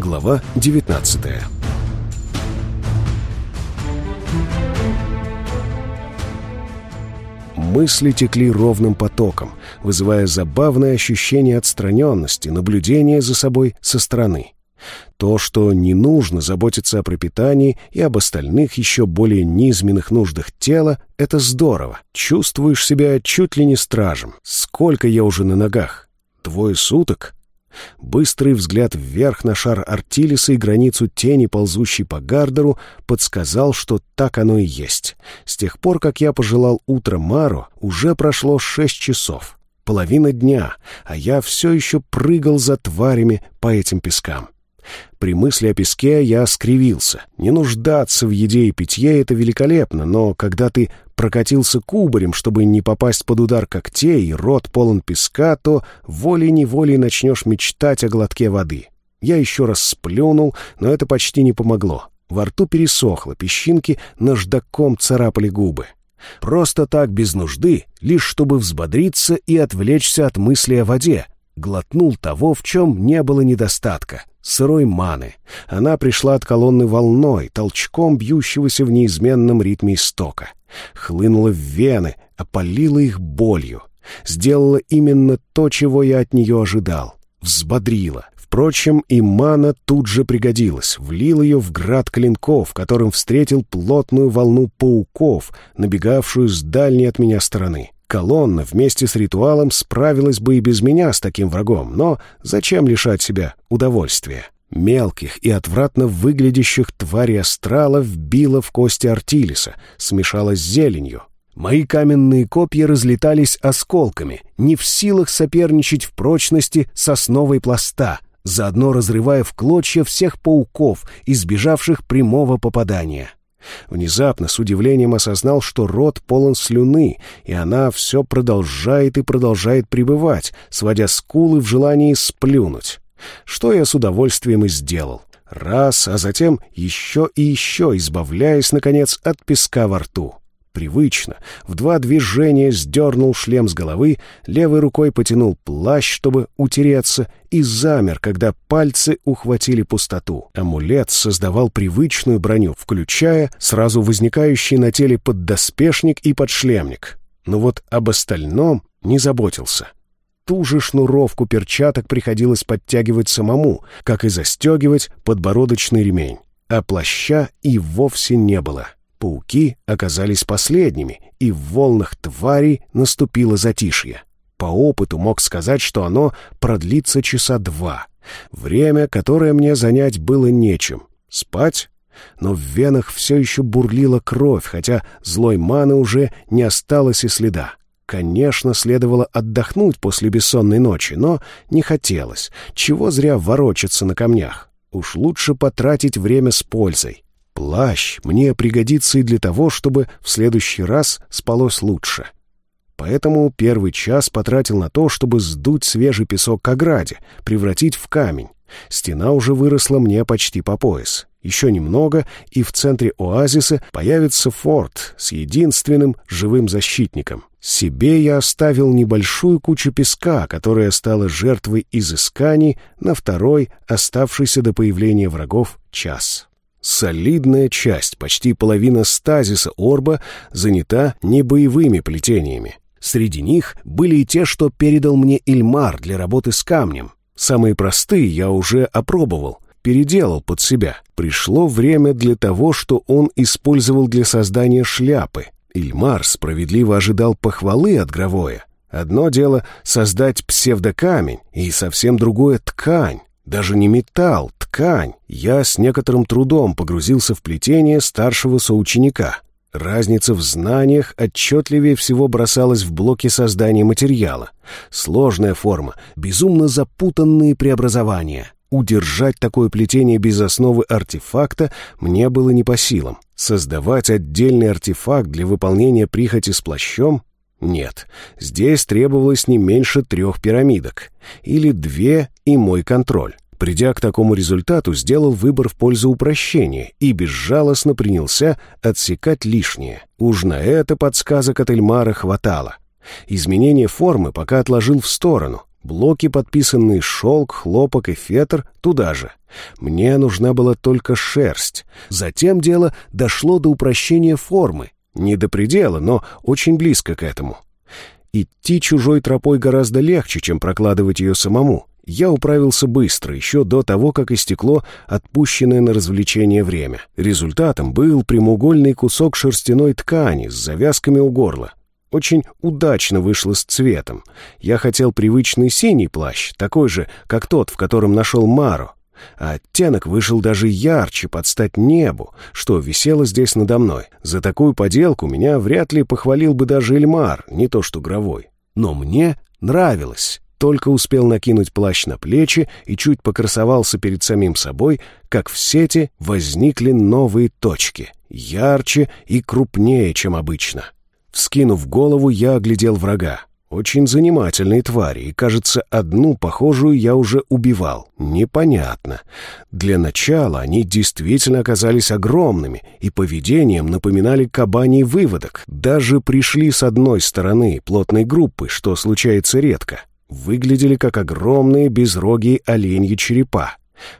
Глава 19 Мысли текли ровным потоком, вызывая забавное ощущение отстраненности, наблюдения за собой со стороны. То, что не нужно заботиться о пропитании и об остальных еще более низменных нуждах тела, это здорово. Чувствуешь себя чуть ли не стражем. Сколько я уже на ногах? Двое суток? Быстрый взгляд вверх на шар Артилиса и границу тени, ползущей по Гардеру, подсказал, что так оно и есть. С тех пор, как я пожелал утро Мару, уже прошло шесть часов. Половина дня, а я все еще прыгал за тварями по этим пескам. При мысли о песке я скривился. Не нуждаться в еде и питье — это великолепно, но когда ты прокатился кубарем, чтобы не попасть под удар когтей, и рот полон песка, то волей-неволей начнешь мечтать о глотке воды. Я еще раз сплюнул, но это почти не помогло. Во рту пересохло, песчинки наждаком царапали губы. Просто так, без нужды, лишь чтобы взбодриться и отвлечься от мысли о воде, глотнул того, в чем не было недостатка — сырой маны. Она пришла от колонны волной, толчком бьющегося в неизменном ритме истока. Хлынула в вены, опалила их болью. Сделала именно то, чего я от нее ожидал. Взбодрила. Впрочем, и мана тут же пригодилась. Влил ее в град клинков, которым встретил плотную волну пауков, набегавшую с дальней от меня стороны. Колонна вместе с ритуалом справилась бы и без меня с таким врагом, но зачем лишать себя удовольствия? Мелких и отвратно выглядящих тварей астрала вбило в кости Артилиса, смешалось с зеленью. Мои каменные копья разлетались осколками, не в силах соперничать в прочности сосновой пласта, заодно разрывая в клочья всех пауков, избежавших прямого попадания. Внезапно с удивлением осознал, что рот полон слюны, и она все продолжает и продолжает пребывать, сводя скулы в желании сплюнуть. Что я с удовольствием и сделал. Раз, а затем еще и еще, избавляясь, наконец, от песка во рту. Привычно, в два движения сдернул шлем с головы, левой рукой потянул плащ, чтобы утереться, и замер, когда пальцы ухватили пустоту. Амулет создавал привычную броню, включая сразу возникающий на теле поддоспешник и подшлемник. Но вот об остальном не заботился. Ту же шнуровку перчаток приходилось подтягивать самому, как и застегивать подбородочный ремень. А плаща и вовсе не было. — Пауки оказались последними, и в волнах тварей наступило затишье. По опыту мог сказать, что оно продлится часа два. Время, которое мне занять было нечем. Спать? Но в венах все еще бурлила кровь, хотя злой маны уже не осталось и следа. Конечно, следовало отдохнуть после бессонной ночи, но не хотелось. Чего зря ворочаться на камнях? Уж лучше потратить время с пользой. Плащ мне пригодится и для того, чтобы в следующий раз спалось лучше. Поэтому первый час потратил на то, чтобы сдуть свежий песок к ограде, превратить в камень. Стена уже выросла мне почти по пояс. Еще немного, и в центре оазиса появится форт с единственным живым защитником. Себе я оставил небольшую кучу песка, которая стала жертвой изысканий на второй, оставшийся до появления врагов, час. Солидная часть, почти половина стазиса орба, занята небоевыми плетениями. Среди них были и те, что передал мне Ильмар для работы с камнем. Самые простые я уже опробовал, переделал под себя. Пришло время для того, что он использовал для создания шляпы. Ильмар справедливо ожидал похвалы от Гровоя. Одно дело — создать псевдокамень, и совсем другое — ткань. Даже не металл, ткань. Я с некоторым трудом погрузился в плетение старшего соученика. Разница в знаниях отчетливее всего бросалась в блоке создания материала. Сложная форма, безумно запутанные преобразования. Удержать такое плетение без основы артефакта мне было не по силам. Создавать отдельный артефакт для выполнения прихоти с плащом нет, здесь требовалось не меньше трех пирамидок. Или две и мой контроль. Придя к такому результату, сделал выбор в пользу упрощения и безжалостно принялся отсекать лишнее. Уж на это подсказок от Эльмара хватало. Изменение формы пока отложил в сторону. Блоки, подписанные шелк, хлопок и фетр, туда же. Мне нужна была только шерсть. Затем дело дошло до упрощения формы. Не до предела, но очень близко к этому. Идти чужой тропой гораздо легче, чем прокладывать ее самому. Я управился быстро, еще до того, как истекло отпущенное на развлечение время. Результатом был прямоугольный кусок шерстяной ткани с завязками у горла. Очень удачно вышло с цветом. Я хотел привычный синий плащ, такой же, как тот, в котором нашел Мару. А оттенок вышел даже ярче, под стать небу, что висело здесь надо мной. За такую поделку меня вряд ли похвалил бы даже Эльмар, не то что Гровой. Но мне нравилось. Только успел накинуть плащ на плечи и чуть покрасовался перед самим собой, как в сети возникли новые точки, ярче и крупнее, чем обычно. Вскинув голову, я оглядел врага. Очень занимательные твари, и, кажется, одну похожую я уже убивал. Непонятно. Для начала они действительно оказались огромными, и поведением напоминали кабаний выводок. Даже пришли с одной стороны плотной группы, что случается редко. Выглядели как огромные безрогие оленьи черепа.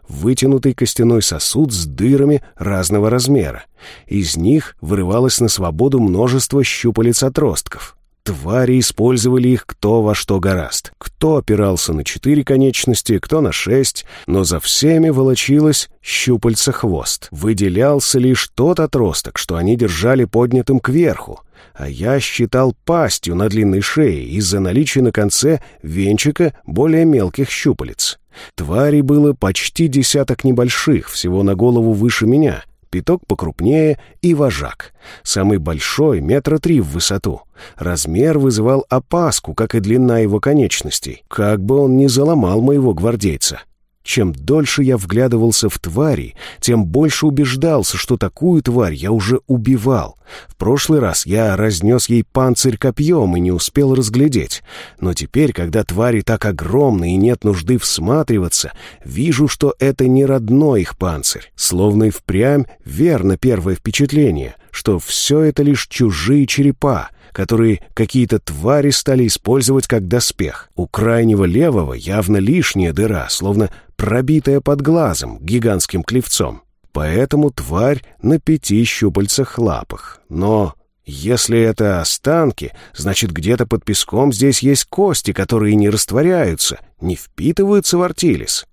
Вытянутый костяной сосуд с дырами разного размера. Из них вырывалось на свободу множество щупалец-отростков. Твари использовали их кто во что гораст. Кто опирался на четыре конечности, кто на шесть, но за всеми волочилось щупальца-хвост. Выделялся лишь тот отросток, что они держали поднятым кверху, а я считал пастью на длинной шее из-за наличия на конце венчика более мелких щупалец. Тварей было почти десяток небольших, всего на голову выше меня, пяток покрупнее и вожак. Самый большой — метра три в высоту. Размер вызывал опаску, как и длина его конечностей. Как бы он ни заломал моего гвардейца. Чем дольше я вглядывался в твари, тем больше убеждался, что такую тварь я уже убивал. В прошлый раз я разнес ей панцирь копьем и не успел разглядеть. Но теперь, когда твари так огромны и нет нужды всматриваться, вижу, что это не родной их панцирь. Словно и впрямь верно первое впечатление, что все это лишь чужие черепа — которые какие-то твари стали использовать как доспех. У крайнего левого явно лишняя дыра, словно пробитая под глазом гигантским клевцом. Поэтому тварь на пяти щупальцах лапах. Но если это останки, значит, где-то под песком здесь есть кости, которые не растворяются, не впитываются в артилис.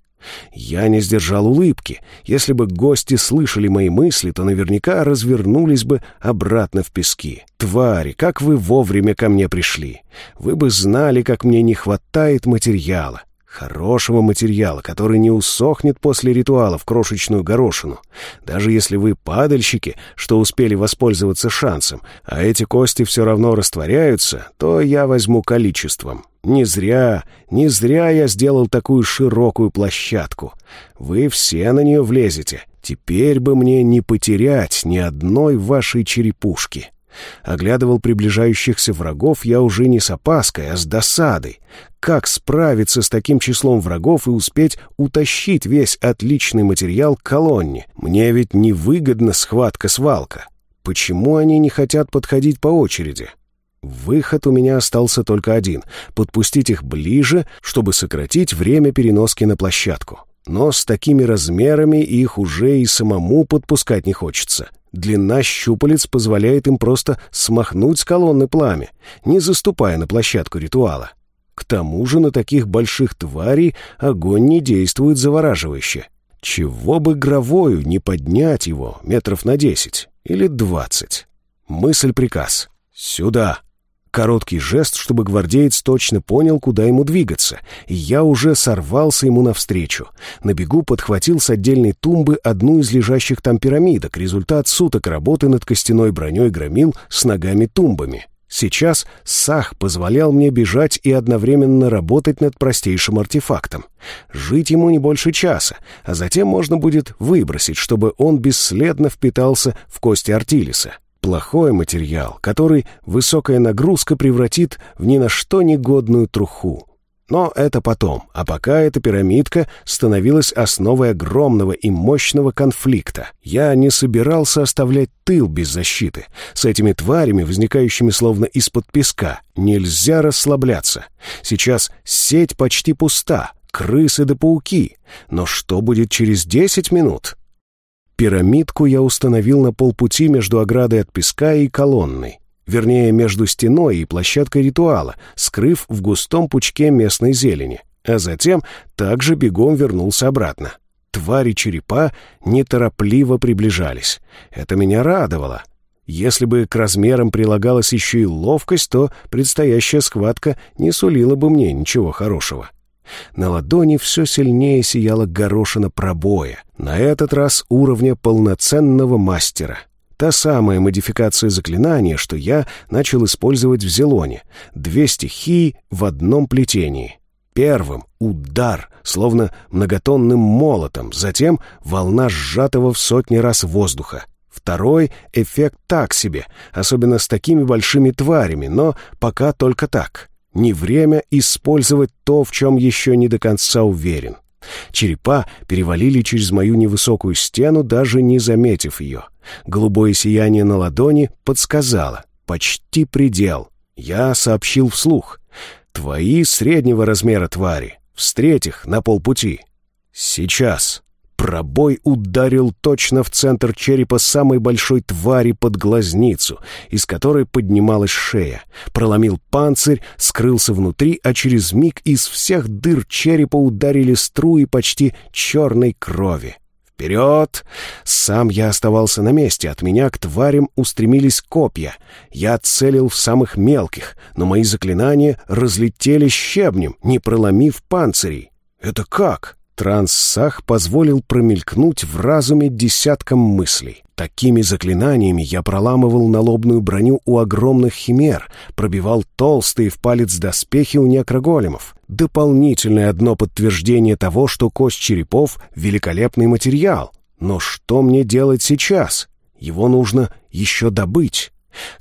Я не сдержал улыбки. Если бы гости слышали мои мысли, то наверняка развернулись бы обратно в пески. «Твари, как вы вовремя ко мне пришли! Вы бы знали, как мне не хватает материала. Хорошего материала, который не усохнет после ритуала в крошечную горошину. Даже если вы падальщики, что успели воспользоваться шансом, а эти кости все равно растворяются, то я возьму количеством. Не зря, не зря я сделал такую широкую площадку. Вы все на нее влезете. Теперь бы мне не потерять ни одной вашей черепушки. Оглядывал приближающихся врагов я уже не с опаской, а с досадой. Как справиться с таким числом врагов и успеть утащить весь отличный материал к колонне? Мне ведь невыгодна схватка-свалка. Почему они не хотят подходить по очереди? Выход у меня остался только один — подпустить их ближе, чтобы сократить время переноски на площадку. Но с такими размерами их уже и самому подпускать не хочется. Длина щупалец позволяет им просто смахнуть с колонны пламя, не заступая на площадку ритуала. К тому же на таких больших тварей огонь не действует завораживающе. Чего бы гровою не поднять его метров на десять или двадцать? Мысль-приказ. «Сюда!» Короткий жест, чтобы гвардеец точно понял, куда ему двигаться, и я уже сорвался ему навстречу. На бегу подхватил с отдельной тумбы одну из лежащих там пирамидок, результат суток работы над костяной броней громил с ногами-тумбами. Сейчас Сах позволял мне бежать и одновременно работать над простейшим артефактом. Жить ему не больше часа, а затем можно будет выбросить, чтобы он бесследно впитался в кости Артилиса плохой материал, который высокая нагрузка превратит в ни на что негодную труху. Но это потом, а пока эта пирамидка становилась основой огромного и мощного конфликта. Я не собирался оставлять тыл без защиты. С этими тварями, возникающими словно из-под песка, нельзя расслабляться. Сейчас сеть почти пуста, крысы да пауки. Но что будет через десять минут? Пирамидку я установил на полпути между оградой от песка и колонной вернее, между стеной и площадкой ритуала, скрыв в густом пучке местной зелени, а затем также бегом вернулся обратно. Твари-черепа неторопливо приближались. Это меня радовало. Если бы к размерам прилагалась еще и ловкость, то предстоящая схватка не сулила бы мне ничего хорошего. На ладони все сильнее сияла горошина пробоя, на этот раз уровня полноценного мастера. Та самая модификация заклинания, что я начал использовать в Зелоне. Две стихии в одном плетении. Первым — удар, словно многотонным молотом, затем волна сжатого в сотни раз воздуха. Второй — эффект так себе, особенно с такими большими тварями, но пока только так. Не время использовать то, в чем еще не до конца уверен. Черепа перевалили через мою невысокую стену, даже не заметив ее. Голубое сияние на ладони подсказало. Почти предел. Я сообщил вслух. «Твои среднего размера твари. Встреть их на полпути». «Сейчас». Пробой ударил точно в центр черепа самой большой твари под глазницу, из которой поднималась шея. Проломил панцирь, скрылся внутри, а через миг из всех дыр черепа ударили струи почти черной крови. «Вперед!» Сам я оставался на месте, от меня к тварям устремились копья. Я целил в самых мелких, но мои заклинания разлетели щебнем, не проломив панцирей. «Это как?» Транссах позволил промелькнуть в разуме десяткам мыслей. Такими заклинаниями я проламывал налобную броню у огромных химер, пробивал толстые в палец доспехи у некроголемов. Дополнительное одно подтверждение того, что кость черепов — великолепный материал. Но что мне делать сейчас? Его нужно еще добыть.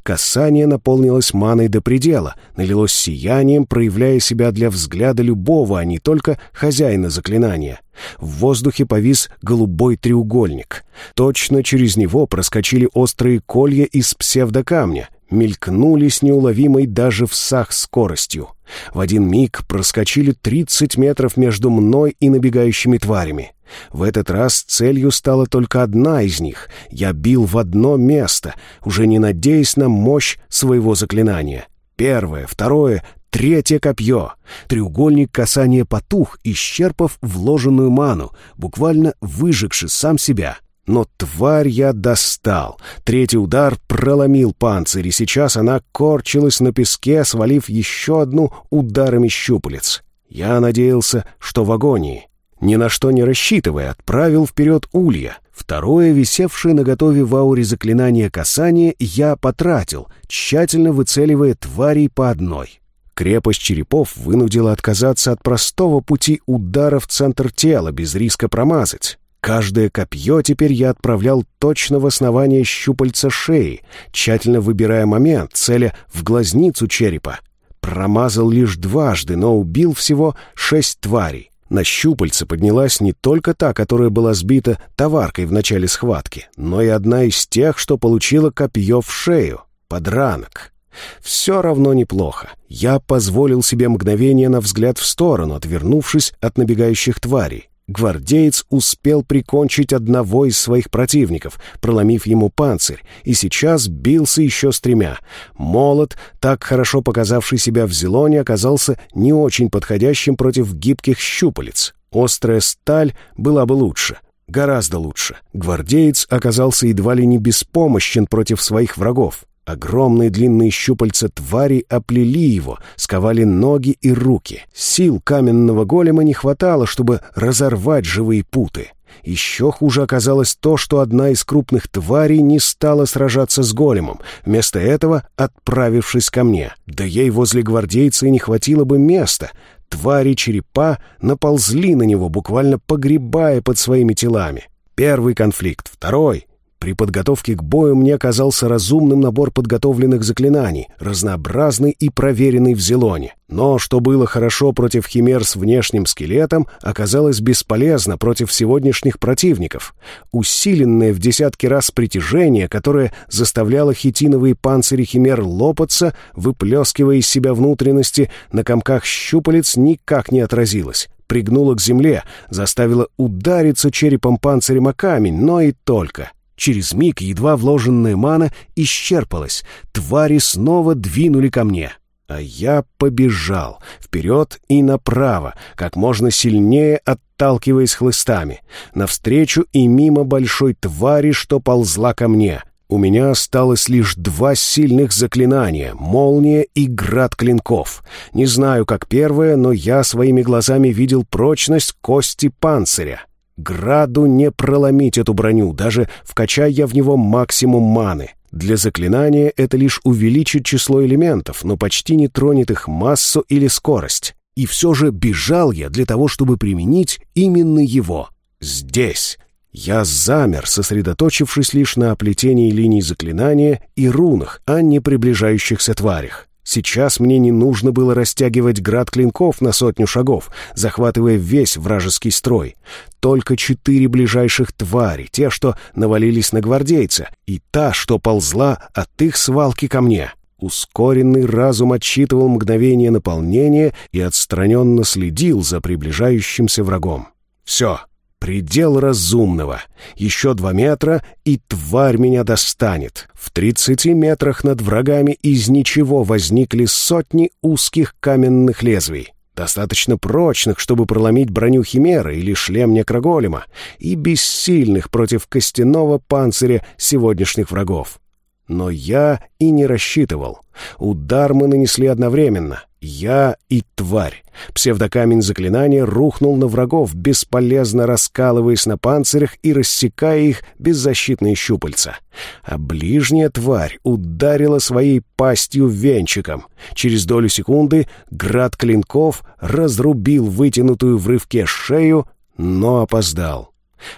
Касание наполнилось маной до предела, налилось сиянием, проявляя себя для взгляда любого, а не только хозяина заклинания. В воздухе повис голубой треугольник. Точно через него проскочили острые колья из псевдокамня, мелькнули с неуловимой даже в сах скоростью. В один миг проскочили 30 метров между мной и набегающими тварями. В этот раз целью стала только одна из них. Я бил в одно место, уже не надеясь на мощь своего заклинания. Первое, второе, третье копье. Треугольник касания потух, исчерпав вложенную ману, буквально выжегши сам себя. Но тварь я достал. Третий удар проломил панцирь, и сейчас она корчилась на песке, свалив еще одну ударами щупалец. Я надеялся, что в агонии ни на что не рассчитывая, отправил вперед улья. Второе, висевшее на готове в ауре заклинание касания, я потратил, тщательно выцеливая тварей по одной. Крепость черепов вынудила отказаться от простого пути удара в центр тела, без риска промазать. Каждое копье теперь я отправлял точно в основание щупальца шеи, тщательно выбирая момент, целя в глазницу черепа. Промазал лишь дважды, но убил всего шесть тварей. На щупальце поднялась не только та, которая была сбита товаркой в начале схватки, но и одна из тех, что получила копье в шею, подранок. Все равно неплохо. Я позволил себе мгновение на взгляд в сторону, отвернувшись от набегающих тварей гвардеец успел прикончить одного из своих противников, проломив ему панцирь, и сейчас бился еще с тремя. Молот, так хорошо показавший себя в Зелоне, оказался не очень подходящим против гибких щупалец. Острая сталь была бы лучше. Гораздо лучше. Гвардеец оказался едва ли не беспомощен против своих врагов. Огромные длинные щупальца твари оплели его, сковали ноги и руки. Сил каменного голема не хватало, чтобы разорвать живые путы. Еще хуже оказалось то, что одна из крупных тварей не стала сражаться с големом, вместо этого отправившись ко мне. Да ей возле гвардейца и не хватило бы места. Твари-черепа наползли на него, буквально погребая под своими телами. Первый конфликт, второй. При подготовке к бою мне казался разумным набор подготовленных заклинаний, разнообразный и проверенный в Зелоне. Но что было хорошо против химер с внешним скелетом, оказалось бесполезно против сегодняшних противников. Усиленное в десятки раз притяжение, которое заставляло хитиновые панцири химер лопаться, выплескивая из себя внутренности, на комках щупалец никак не отразилось пригнуло к земле, заставило удариться черепом панцирем о камень, но и только. Через миг едва вложенная мана исчерпалась. Твари снова двинули ко мне. А я побежал вперед и направо, как можно сильнее отталкиваясь хлыстами, навстречу и мимо большой твари, что ползла ко мне. У меня осталось лишь два сильных заклинания — молния и град клинков. Не знаю, как первое, но я своими глазами видел прочность кости панциря. Граду не проломить эту броню, даже вкачая я в него максимум маны. Для заклинания это лишь увеличит число элементов, но почти не тронет их массу или скорость. И все же бежал я для того, чтобы применить именно его. Здесь. Я замер, сосредоточившись лишь на оплетении линий заклинания и рунах, а не приближающихся тварях. Сейчас мне не нужно было растягивать град клинков на сотню шагов, захватывая весь вражеский строй. Только четыре ближайших твари, те, что навалились на гвардейца, и та, что ползла от их свалки ко мне. Ускоренный разум отсчитывал мгновение наполнения и отстраненно следил за приближающимся врагом. «Все, Предел разумного. Еще два метра, и тварь меня достанет. В тридцати метрах над врагами из ничего возникли сотни узких каменных лезвий. Достаточно прочных, чтобы проломить броню Химеры или шлем Некроголема, и бессильных против костяного панциря сегодняшних врагов. Но я и не рассчитывал. Удар мы нанесли одновременно. Я и тварь. Псевдокамень заклинания рухнул на врагов, бесполезно раскалываясь на панцирях и рассекая их беззащитные щупальца. А ближняя тварь ударила своей пастью венчиком. Через долю секунды град клинков разрубил вытянутую в рывке шею, но опоздал.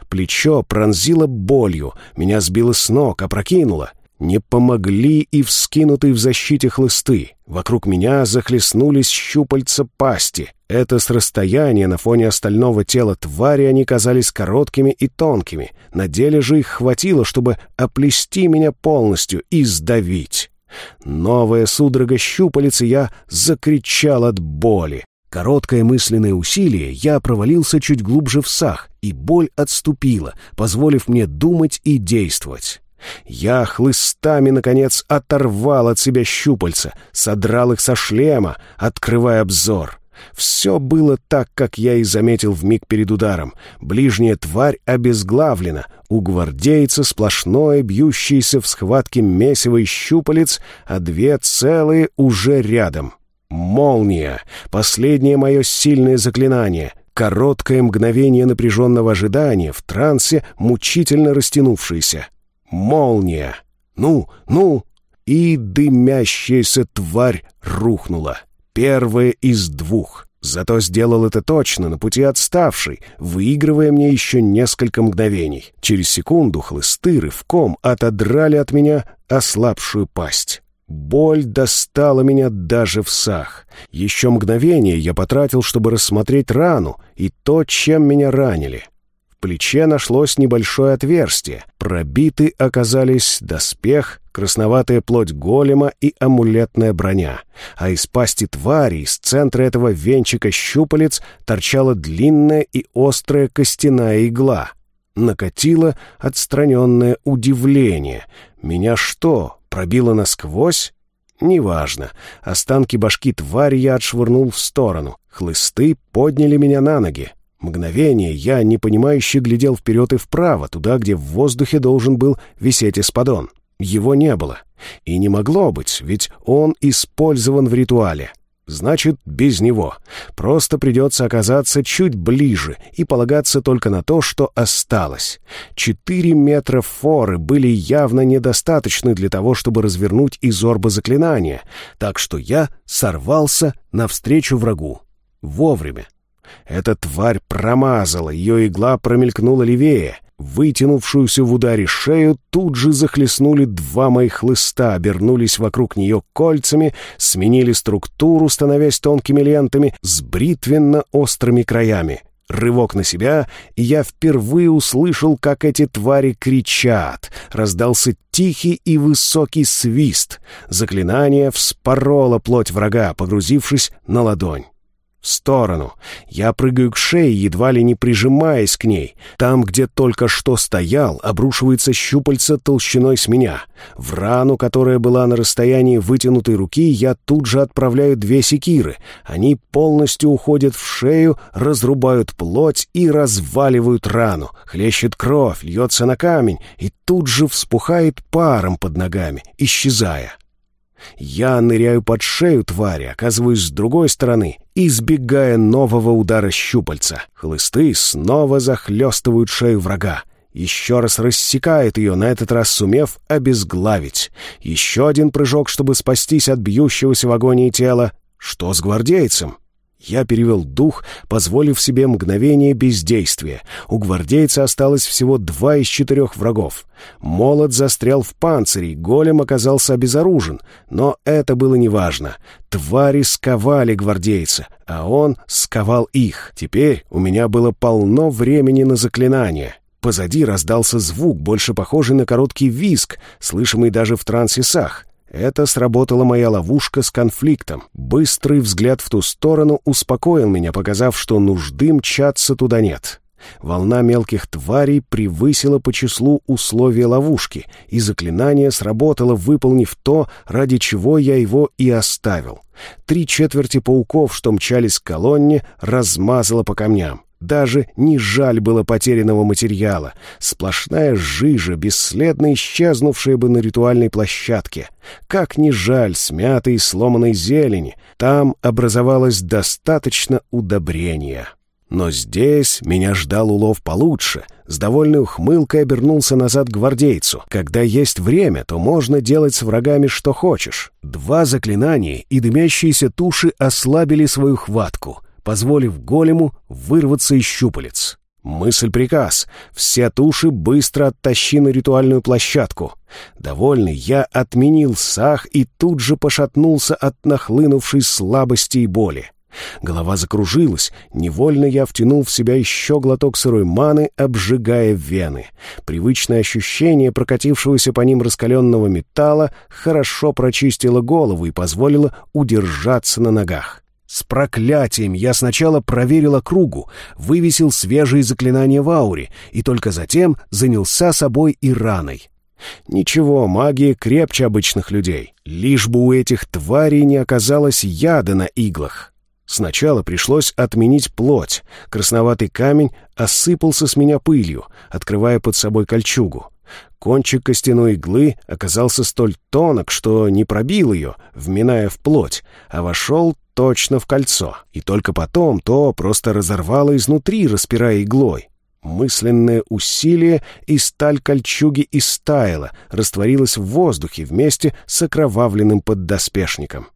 Плечо пронзило болью, меня сбило с ног, опрокинуло. Не помогли и вскинутые в защите хлысты. Вокруг меня захлестнулись щупальца пасти. Это с расстояния на фоне остального тела твари они казались короткими и тонкими. На деле же их хватило, чтобы оплести меня полностью и сдавить. Новая судорога щупалец, я закричал от боли. Короткое мысленное усилие, я провалился чуть глубже в сах, и боль отступила, позволив мне думать и действовать. Я хлыстами, наконец, оторвал от себя щупальца, содрал их со шлема, открывая обзор. Все было так, как я и заметил в миг перед ударом. Ближняя тварь обезглавлена, у гвардейца сплошное, бьющееся в схватке месиво щупалец, а две целые уже рядом. Молния — последнее мое сильное заклинание. Короткое мгновение напряженного ожидания в трансе, мучительно растянувшееся. Молния! Ну, ну! И дымящаяся тварь рухнула. Первая из двух. Зато сделал это точно, на пути отставший, выигрывая мне еще несколько мгновений. Через секунду хлысты рывком отодрали от меня ослабшую пасть. Боль достала меня даже в сах. Еще мгновение я потратил, чтобы рассмотреть рану и то, чем меня ранили плече нашлось небольшое отверстие. Пробиты оказались доспех, красноватая плоть голема и амулетная броня. А из пасти твари, из центра этого венчика щупалец, торчала длинная и острая костяная игла. Накатило отстраненное удивление. «Меня что, пробило насквозь?» «Неважно. Останки башки твари я отшвырнул в сторону. Хлысты подняли меня на ноги. Мгновение я, непонимающе, глядел вперед и вправо, туда, где в воздухе должен был висеть эспадон. Его не было. И не могло быть, ведь он использован в ритуале. Значит, без него. Просто придется оказаться чуть ближе и полагаться только на то, что осталось. Четыре метра форы были явно недостаточны для того, чтобы развернуть из орба заклинания, так что я сорвался навстречу врагу. Вовремя. Эта тварь промазала, ее игла промелькнула левее. Вытянувшуюся в ударе шею тут же захлестнули два моих хлыста, обернулись вокруг нее кольцами, сменили структуру, становясь тонкими лентами с бритвенно-острыми краями. Рывок на себя, и я впервые услышал, как эти твари кричат. Раздался тихий и высокий свист. Заклинание вспороло плоть врага, погрузившись на ладонь в сторону. Я прыгаю к шее, едва ли не прижимаясь к ней. Там, где только что стоял, обрушивается щупальце толщиной с меня. В рану, которая была на расстоянии вытянутой руки, я тут же отправляю две секиры. Они полностью уходят в шею, разрубают плоть и разваливают рану. Хлещет кровь, льется на камень и тут же вспухает паром под ногами, исчезая. Я ныряю под шею твари, оказываюсь с другой стороны, избегая нового удара щупальца. Хлысты снова захлестывают шею врага. Еще раз рассекает ее, на этот раз сумев обезглавить. Еще один прыжок, чтобы спастись от бьющегося в агонии тела. Что с гвардейцем? Я перевел дух, позволив себе мгновение бездействия. У гвардейца осталось всего два из четырех врагов. Молот застрял в панцире, голем оказался обезоружен. Но это было неважно. Твари сковали гвардейца, а он сковал их. Теперь у меня было полно времени на заклинание. Позади раздался звук, больше похожий на короткий визг, слышимый даже в трансисах. Это сработала моя ловушка с конфликтом. Быстрый взгляд в ту сторону успокоил меня, показав, что нужды мчаться туда нет. Волна мелких тварей превысила по числу условия ловушки, и заклинание сработало, выполнив то, ради чего я его и оставил. Три четверти пауков, что мчались к колонне, размазало по камням. Даже не жаль было потерянного материала. Сплошная жижа, бесследно исчезнувшая бы на ритуальной площадке. Как не жаль смятой и сломанной зелени. Там образовалось достаточно удобрения. Но здесь меня ждал улов получше. С довольной ухмылкой обернулся назад гвардейцу. Когда есть время, то можно делать с врагами что хочешь. Два заклинания, и дымящиеся туши ослабили свою хватку — позволив голему вырваться из щупалец. Мысль-приказ. Все туши быстро оттащи на ритуальную площадку. Довольный, я отменил сах и тут же пошатнулся от нахлынувшей слабости и боли. Голова закружилась, невольно я втянул в себя еще глоток сырой маны, обжигая вены. Привычное ощущение прокатившегося по ним раскаленного металла хорошо прочистило голову и позволило удержаться на ногах. С проклятием я сначала проверил округу, вывесил свежие заклинания в ауре и только затем занялся собой и раной. Ничего, магия крепче обычных людей, лишь бы у этих тварей не оказалось яда на иглах. Сначала пришлось отменить плоть. Красноватый камень осыпался с меня пылью, открывая под собой кольчугу. Кончик костяной иглы оказался столь тонок, что не пробил ее, вминая в плоть, а вошел точно в кольцо. И только потом то просто разорвало изнутри, распирая иглой. Мысленное усилие, и сталь кольчуги истаяла, растворилась в воздухе вместе с окровавленным поддоспешником.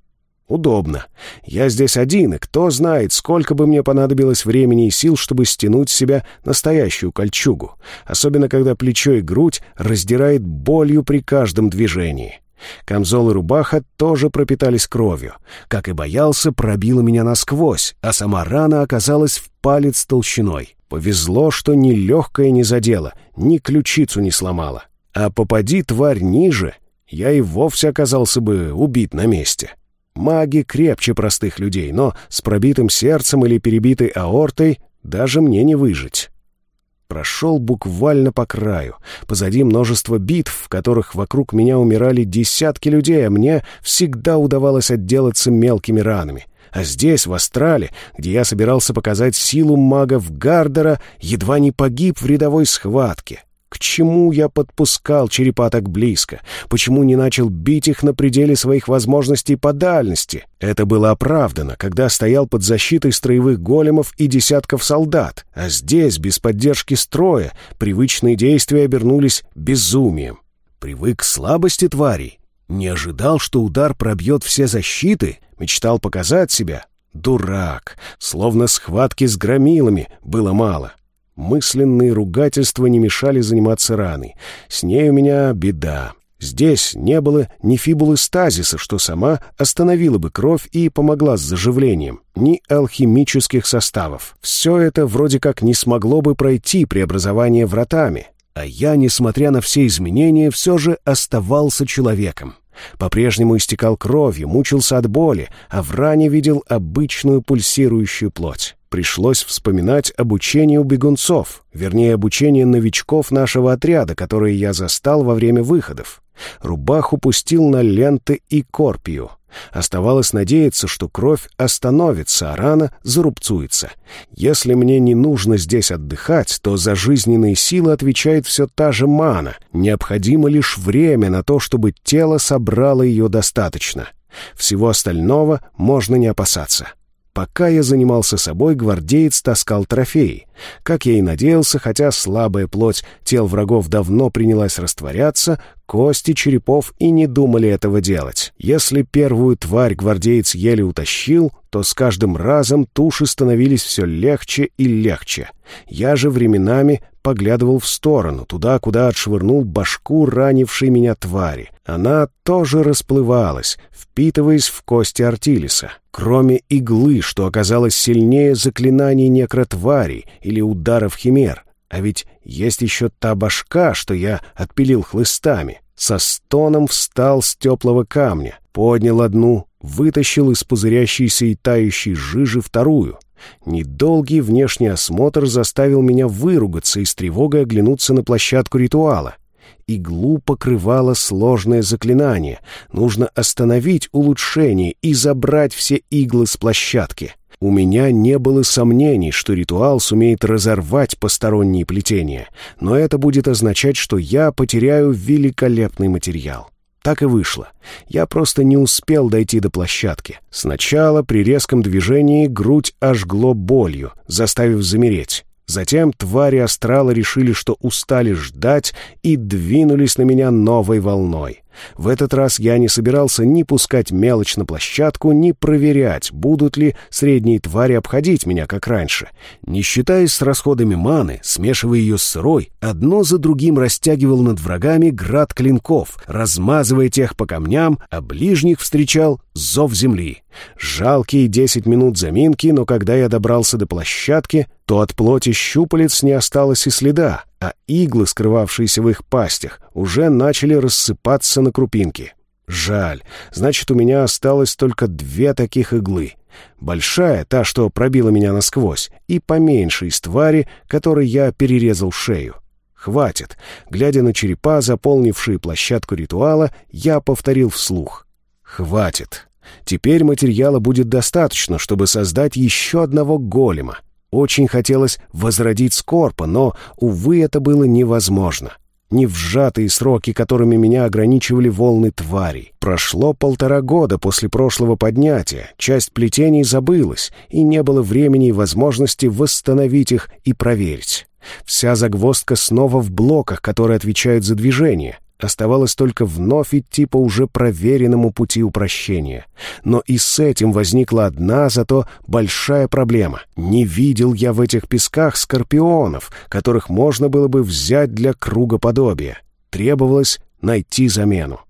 Удобно. Я здесь один, и кто знает, сколько бы мне понадобилось времени и сил, чтобы стянуть с себя настоящую кольчугу, особенно когда плечо и грудь раздирает болью при каждом движении. Камзол и рубаха тоже пропитались кровью. Как и боялся, пробила меня насквозь, а сама рана оказалась в палец толщиной. Повезло, что ни легкое не задело, ни ключицу не сломала. А попади тварь ниже, я и вовсе оказался бы убит на месте. Маги крепче простых людей, но с пробитым сердцем или перебитой аортой даже мне не выжить. Прошел буквально по краю. Позади множество битв, в которых вокруг меня умирали десятки людей, а мне всегда удавалось отделаться мелкими ранами. А здесь, в Астрале, где я собирался показать силу магов Гардера, едва не погиб в рядовой схватке. К чему я подпускал черепа так близко? Почему не начал бить их на пределе своих возможностей по дальности? Это было оправдано, когда стоял под защитой строевых големов и десятков солдат. А здесь, без поддержки строя, привычные действия обернулись безумием. Привык к слабости тварей. Не ожидал, что удар пробьет все защиты. Мечтал показать себя. Дурак. Словно схватки с громилами было мало. Мысленные ругательства не мешали заниматься раной. С ней у меня беда. Здесь не было ни фибулы стазиса, что сама остановила бы кровь и помогла с заживлением, ни алхимических составов. Все это вроде как не смогло бы пройти преобразование вратами. А я, несмотря на все изменения, все же оставался человеком. По-прежнему истекал кровью, мучился от боли, а в ране видел обычную пульсирующую плоть. Пришлось вспоминать обучение у бегунцов, вернее, обучение новичков нашего отряда, которые я застал во время выходов. Рубаху пустил на ленты и корпию. Оставалось надеяться, что кровь остановится, а рана зарубцуется. Если мне не нужно здесь отдыхать, то за жизненные силы отвечает все та же мана. Необходимо лишь время на то, чтобы тело собрало ее достаточно. Всего остального можно не опасаться. Пока я занимался собой, гвардеец таскал трофеи. Как я и надеялся, хотя слабая плоть тел врагов давно принялась растворяться, кости черепов и не думали этого делать. Если первую тварь гвардеец еле утащил, то с каждым разом туши становились все легче и легче. Я же временами поглядывал в сторону, туда, куда отшвырнул башку ранившей меня твари. Она тоже расплывалась, впитываясь в кости Артилиса. Кроме иглы, что оказалось сильнее заклинаний некротварей или ударов химер. А ведь есть еще та башка, что я отпилил хлыстами. Со стоном встал с теплого камня, поднял одну, вытащил из пузырящейся и тающей жижи вторую. Недолгий внешний осмотр заставил меня выругаться и с тревогой оглянуться на площадку ритуала. Иглу покрывало сложное заклинание. Нужно остановить улучшение и забрать все иглы с площадки. У меня не было сомнений, что ритуал сумеет разорвать посторонние плетения, но это будет означать, что я потеряю великолепный материал. Так и вышло. Я просто не успел дойти до площадки. Сначала при резком движении грудь ожгло болью, заставив замереть. Затем твари астрала решили, что устали ждать, и двинулись на меня новой волной. В этот раз я не собирался ни пускать мелочь на площадку, ни проверять, будут ли средние твари обходить меня, как раньше. Не считаясь с расходами маны, смешивая ее с сырой, одно за другим растягивал над врагами град клинков, размазывая тех по камням, а ближних встречал зов земли. Жалкие десять минут заминки, но когда я добрался до площадки, то от плоти щупалец не осталось и следа, а иглы, скрывавшиеся в их пастях, уже начали рассыпаться на крупинки. Жаль, значит, у меня осталось только две таких иглы. Большая, та, что пробила меня насквозь, и поменьше из твари, которой я перерезал шею. Хватит. Глядя на черепа, заполнившие площадку ритуала, я повторил вслух. Хватит. Теперь материала будет достаточно, чтобы создать еще одного голема. Очень хотелось возродить Скорпа, но, увы, это было невозможно. Не в сжатые сроки, которыми меня ограничивали волны тварей. Прошло полтора года после прошлого поднятия, часть плетений забылась, и не было времени и возможности восстановить их и проверить. Вся загвоздка снова в блоках, которые отвечают за движение. Оставалось только вновь идти по уже проверенному пути упрощения. Но и с этим возникла одна, зато большая проблема. Не видел я в этих песках скорпионов, которых можно было бы взять для круга подобия. Требовалось найти замену.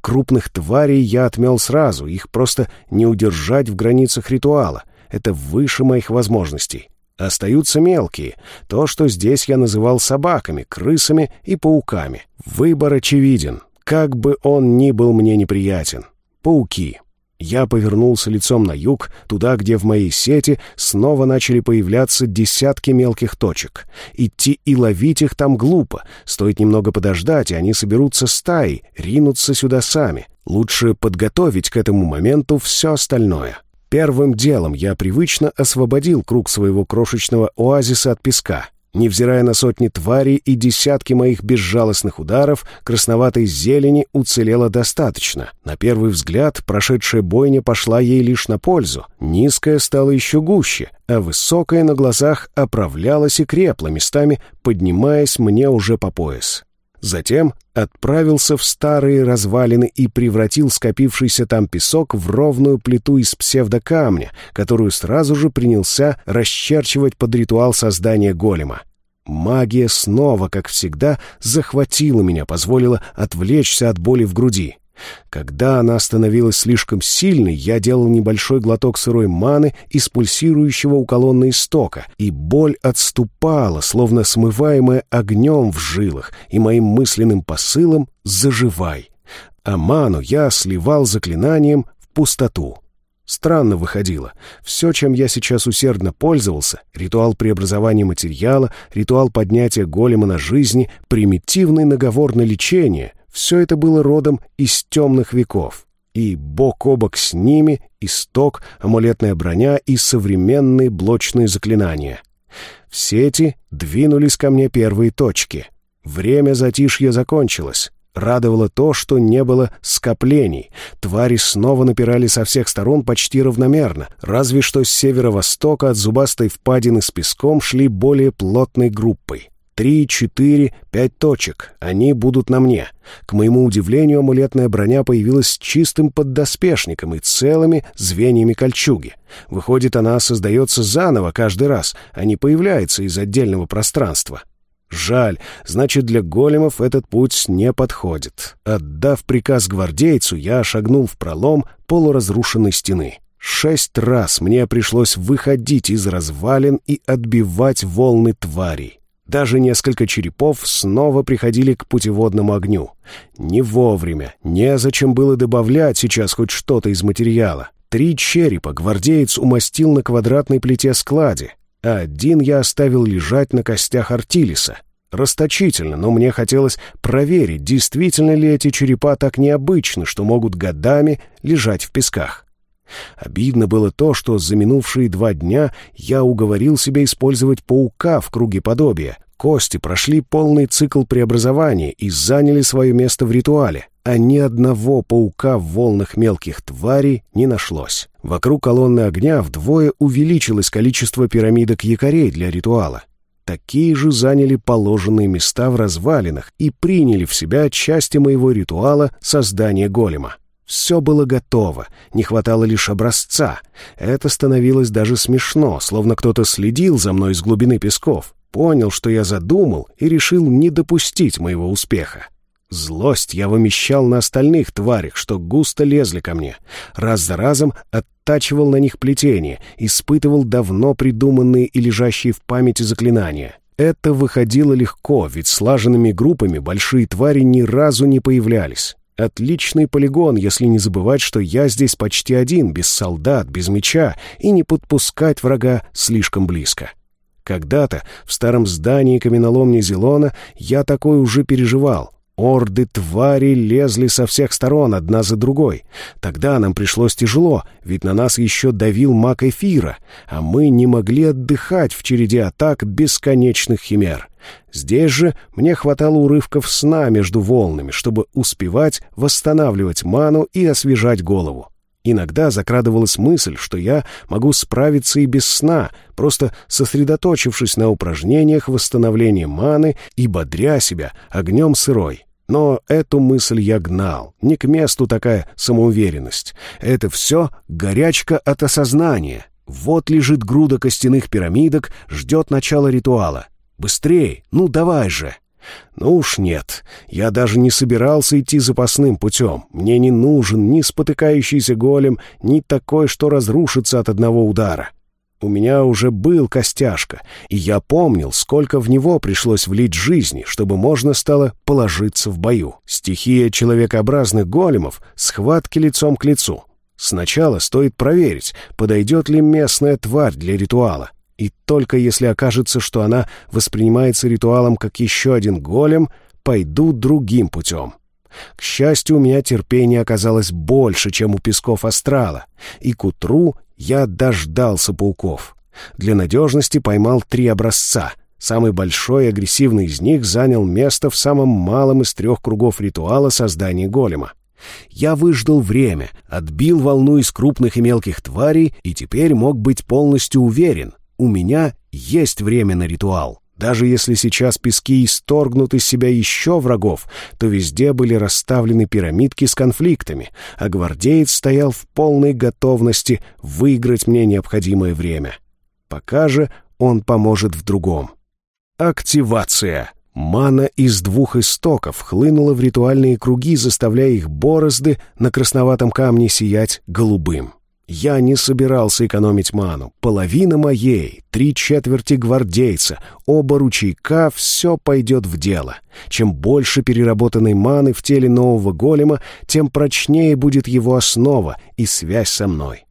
Крупных тварей я отмел сразу, их просто не удержать в границах ритуала. Это выше моих возможностей. Остаются мелкие, то, что здесь я называл собаками, крысами и пауками. Выбор очевиден, как бы он ни был мне неприятен. Пауки. Я повернулся лицом на юг, туда, где в моей сети снова начали появляться десятки мелких точек. Идти и ловить их там глупо. Стоит немного подождать, и они соберутся стаей, ринутся сюда сами. Лучше подготовить к этому моменту все остальное. Первым делом я привычно освободил круг своего крошечного оазиса от песка. Невзирая на сотни тварей и десятки моих безжалостных ударов, красноватой зелени уцелело достаточно. На первый взгляд прошедшая бойня пошла ей лишь на пользу. Низкая стала еще гуще, а высокая на глазах оправлялась и крепла местами, поднимаясь мне уже по пояс. Затем отправился в старые развалины и превратил скопившийся там песок в ровную плиту из псевдокамня, которую сразу же принялся расчерчивать под ритуал создания голема. Магия снова, как всегда, захватила меня, позволила отвлечься от боли в груди. Когда она становилась слишком сильной, я делал небольшой глоток сырой маны из пульсирующего у колонны истока, и боль отступала, словно смываемая огнем в жилах, и моим мысленным посылом «заживай». А ману я сливал заклинанием в пустоту. Странно выходило. Все, чем я сейчас усердно пользовался, ритуал преобразования материала, ритуал поднятия голема на жизни, примитивный наговор на лечение, все это было родом из темных веков. И бок о бок с ними исток, амулетная броня и современные блочные заклинания. В сети двинулись ко мне первые точки. Время затишья закончилось. Радовало то, что не было скоплений. Твари снова напирали со всех сторон почти равномерно, разве что с северо-востока от зубастой впадины с песком шли более плотной группой. Три, четыре, пять точек. Они будут на мне. К моему удивлению, амулетная броня появилась чистым поддоспешником и целыми звеньями кольчуги. Выходит, она создается заново каждый раз, а не появляется из отдельного пространства. Жаль, значит, для големов этот путь не подходит. Отдав приказ гвардейцу, я шагнул в пролом полуразрушенной стены. Шесть раз мне пришлось выходить из развалин и отбивать волны тварей. Даже несколько черепов снова приходили к путеводному огню. Не вовремя, незачем было добавлять сейчас хоть что-то из материала. Три черепа гвардеец умастил на квадратной плите складе, а один я оставил лежать на костях Артилиса. Расточительно, но мне хотелось проверить, действительно ли эти черепа так необычны, что могут годами лежать в песках. Обидно было то, что за минувшие два дня я уговорил себя использовать паука в круге подобия. Кости прошли полный цикл преобразования и заняли свое место в ритуале, а ни одного паука в волнах мелких тварей не нашлось. Вокруг колонны огня вдвое увеличилось количество пирамидок якорей для ритуала. Такие же заняли положенные места в развалинах и приняли в себя части моего ритуала создания голема. Все было готово, не хватало лишь образца. Это становилось даже смешно, словно кто-то следил за мной с глубины песков, понял, что я задумал, и решил не допустить моего успеха. Злость я вымещал на остальных тварях, что густо лезли ко мне. Раз за разом оттачивал на них плетение, испытывал давно придуманные и лежащие в памяти заклинания. Это выходило легко, ведь слаженными группами большие твари ни разу не появлялись. Отличный полигон, если не забывать, что я здесь почти один, без солдат, без меча, и не подпускать врага слишком близко. Когда-то в старом здании каменоломни Зелона я такой уже переживал. Орды тварей лезли со всех сторон, одна за другой. Тогда нам пришлось тяжело, ведь на нас еще давил маг эфира, а мы не могли отдыхать в череде атак бесконечных химер. Здесь же мне хватало урывков сна между волнами, чтобы успевать восстанавливать ману и освежать голову. Иногда закрадывалась мысль, что я могу справиться и без сна, просто сосредоточившись на упражнениях восстановления маны и бодря себя огнем сырой. Но эту мысль я гнал. Не к месту такая самоуверенность. Это все горячка от осознания. Вот лежит груда костяных пирамидок, ждет начала ритуала. Быстрей, ну давай же!» «Ну уж нет, я даже не собирался идти запасным путем. Мне не нужен ни спотыкающийся голем, ни такой, что разрушится от одного удара. У меня уже был костяшка, и я помнил, сколько в него пришлось влить жизни, чтобы можно стало положиться в бою. Стихия человекообразных големов — схватки лицом к лицу. Сначала стоит проверить, подойдет ли местная тварь для ритуала. И только если окажется, что она воспринимается ритуалом как еще один голем, пойду другим путем. К счастью, у меня терпение оказалось больше, чем у песков астрала, и к утру я дождался пауков. Для надежности поймал три образца. Самый большой и агрессивный из них занял место в самом малом из трех кругов ритуала создания голема. Я выждал время, отбил волну из крупных и мелких тварей и теперь мог быть полностью уверен, у меня есть время на ритуал. Даже если сейчас пески исторгнут из себя еще врагов, то везде были расставлены пирамидки с конфликтами, а гвардеец стоял в полной готовности выиграть мне необходимое время. Пока же он поможет в другом. Активация. Мана из двух истоков хлынула в ритуальные круги, заставляя их борозды на красноватом камне сиять голубым. Я не собирался экономить ману. Половина моей, три четверти гвардейца, оба ручейка — все пойдет в дело. Чем больше переработанной маны в теле нового голема, тем прочнее будет его основа и связь со мной.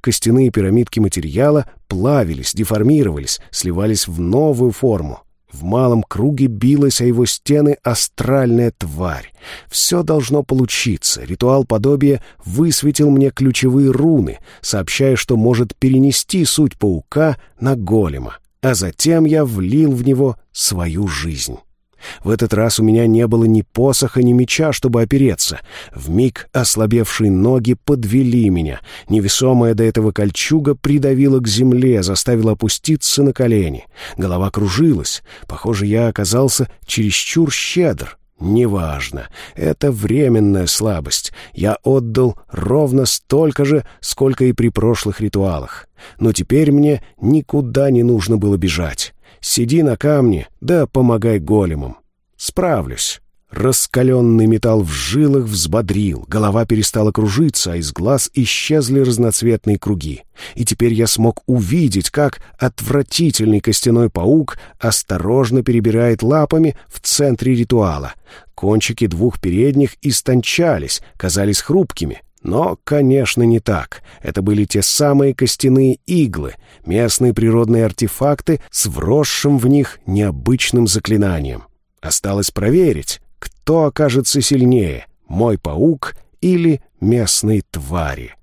Костяные пирамидки материала плавились, деформировались, сливались в новую форму. В малом круге билась о его стены астральная тварь. Все должно получиться. Ритуал подобия высветил мне ключевые руны, сообщая, что может перенести суть паука на голема. А затем я влил в него свою жизнь. В этот раз у меня не было ни посоха, ни меча, чтобы опереться. В миг ослабевшие ноги подвели меня. Невесомая до этого кольчуга придавила к земле, заставила опуститься на колени. Голова кружилась. Похоже, я оказался чересчур щедр. Неважно. Это временная слабость. Я отдал ровно столько же, сколько и при прошлых ритуалах. Но теперь мне никуда не нужно было бежать. Сиди на камне, да помогай големам. Справлюсь. Раскаленный металл в жилах взбодрил, голова перестала кружиться, а из глаз исчезли разноцветные круги. И теперь я смог увидеть, как отвратительный костяной паук осторожно перебирает лапами в центре ритуала. Кончики двух передних истончались, казались хрупкими. Но, конечно, не так. Это были те самые костяные иглы, местные природные артефакты с вросшим в них необычным заклинанием. Осталось проверить, кто окажется сильнее, мой паук или местные твари.